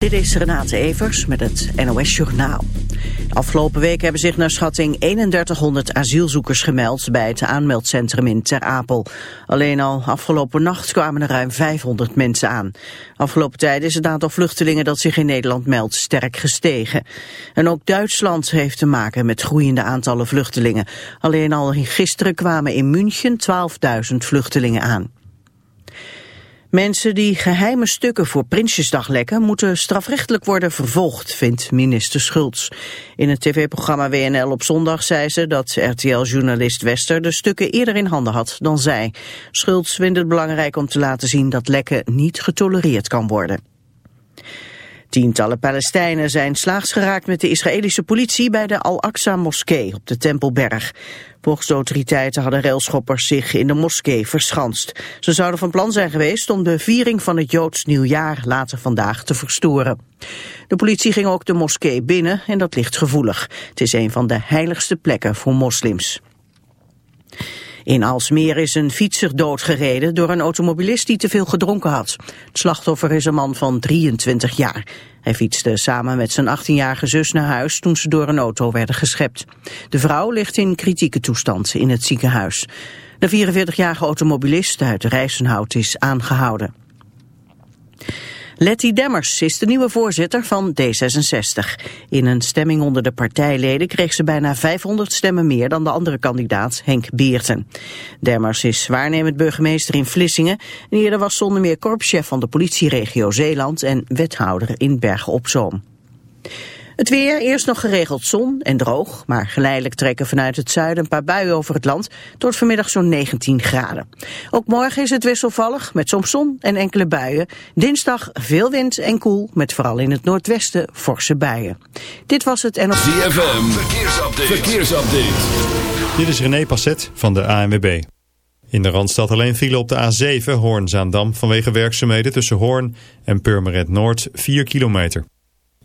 Dit is Renate Evers met het NOS Journaal. Afgelopen week hebben zich naar schatting 3100 asielzoekers gemeld bij het aanmeldcentrum in Ter Apel. Alleen al afgelopen nacht kwamen er ruim 500 mensen aan. Afgelopen tijd is het aantal vluchtelingen dat zich in Nederland meldt sterk gestegen. En ook Duitsland heeft te maken met groeiende aantallen vluchtelingen. Alleen al gisteren kwamen in München 12.000 vluchtelingen aan. Mensen die geheime stukken voor Prinsjesdag lekken... moeten strafrechtelijk worden vervolgd, vindt minister Schultz. In het tv-programma WNL op zondag zei ze dat RTL-journalist Wester... de stukken eerder in handen had dan zij. Schultz vindt het belangrijk om te laten zien dat lekken niet getolereerd kan worden. Tientallen Palestijnen zijn slaags geraakt met de Israëlische politie bij de Al-Aqsa-moskee op de Tempelberg. Volgens autoriteiten hadden railschoppers zich in de moskee verschanst. Ze zouden van plan zijn geweest om de viering van het Joods nieuwjaar later vandaag te verstoren. De politie ging ook de moskee binnen en dat ligt gevoelig. Het is een van de heiligste plekken voor moslims. In Alsmeer is een fietser doodgereden door een automobilist die te veel gedronken had. Het slachtoffer is een man van 23 jaar. Hij fietste samen met zijn 18-jarige zus naar huis toen ze door een auto werden geschept. De vrouw ligt in kritieke toestand in het ziekenhuis. De 44-jarige automobilist uit Rijsenhout is aangehouden. Letty Demmers is de nieuwe voorzitter van D66. In een stemming onder de partijleden kreeg ze bijna 500 stemmen meer dan de andere kandidaat Henk Beerten. Demmers is waarnemend burgemeester in Vlissingen en eerder was zonder meer korpschef van de politieregio Zeeland en wethouder in Bergen op Zoom. Het weer, eerst nog geregeld zon en droog, maar geleidelijk trekken vanuit het zuiden een paar buien over het land. Tot vanmiddag zo'n 19 graden. Ook morgen is het wisselvallig met soms zon en enkele buien. Dinsdag veel wind en koel met vooral in het noordwesten forse buien. Dit was het en... ZFM, verkeersupdate. verkeersupdate. Dit is René Passet van de ANWB. In de Randstad alleen file op de A7 Hoorn-Zaandam vanwege werkzaamheden tussen Hoorn en Purmerend Noord 4 kilometer.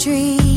Dream.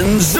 Zandvoort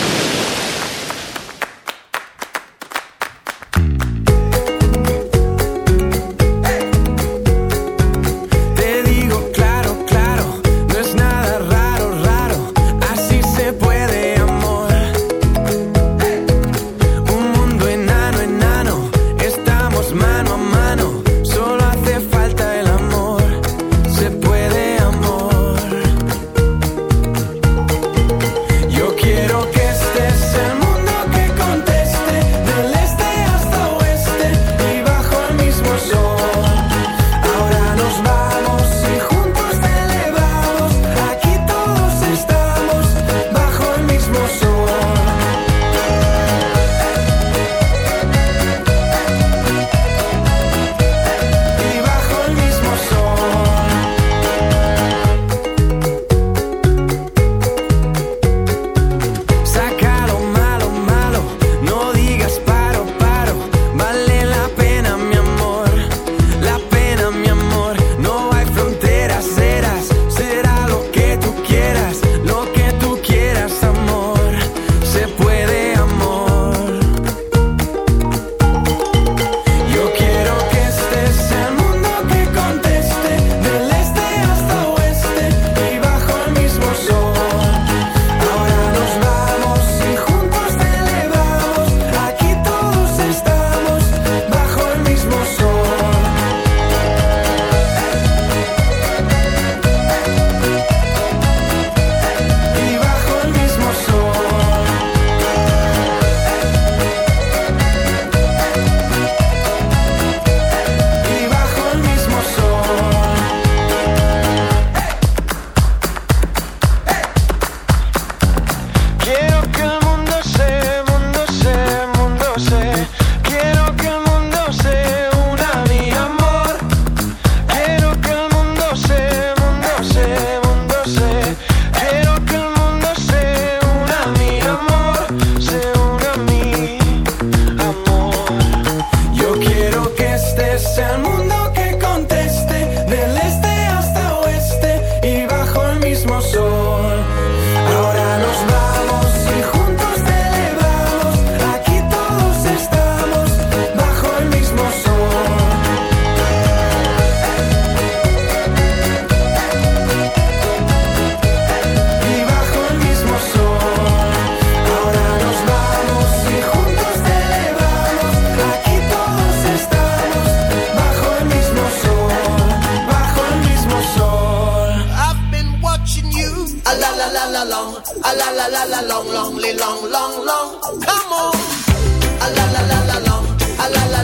long, long, long, long. Come on. A la la la la long, a la la.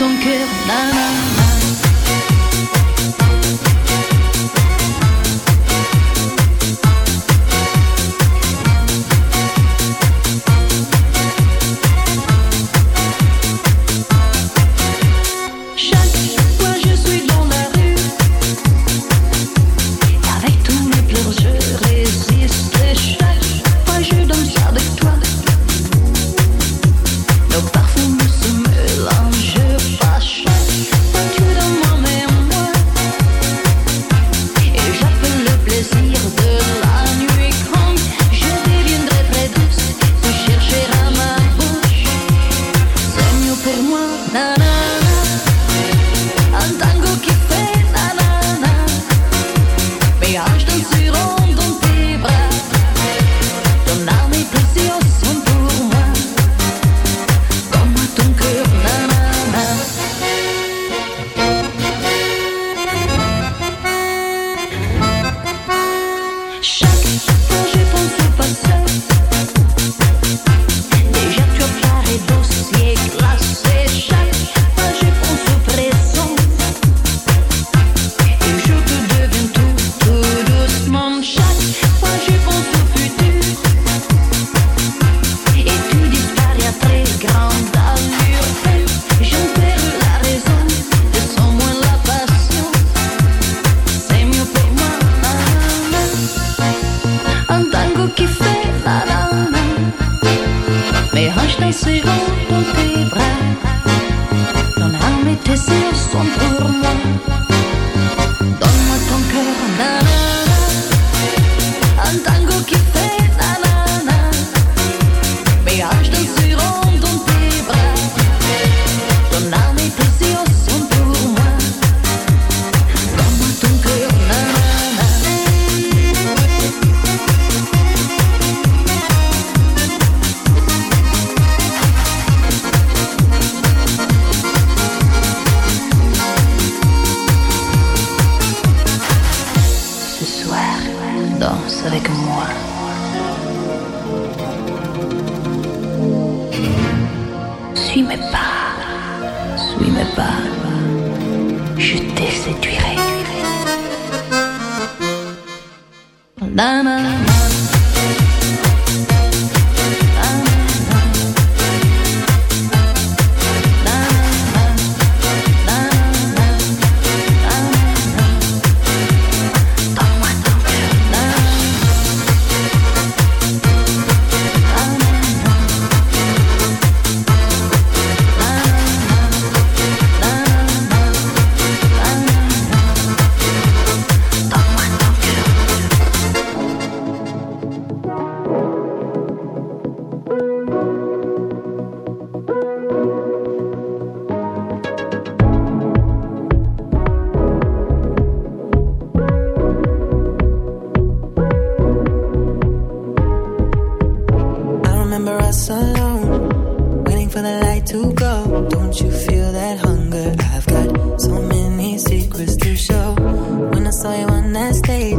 ton cœur, nanana.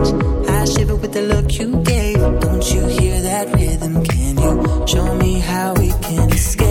I shiver with the look you gave. Don't you hear that rhythm? Can you show me how we can escape?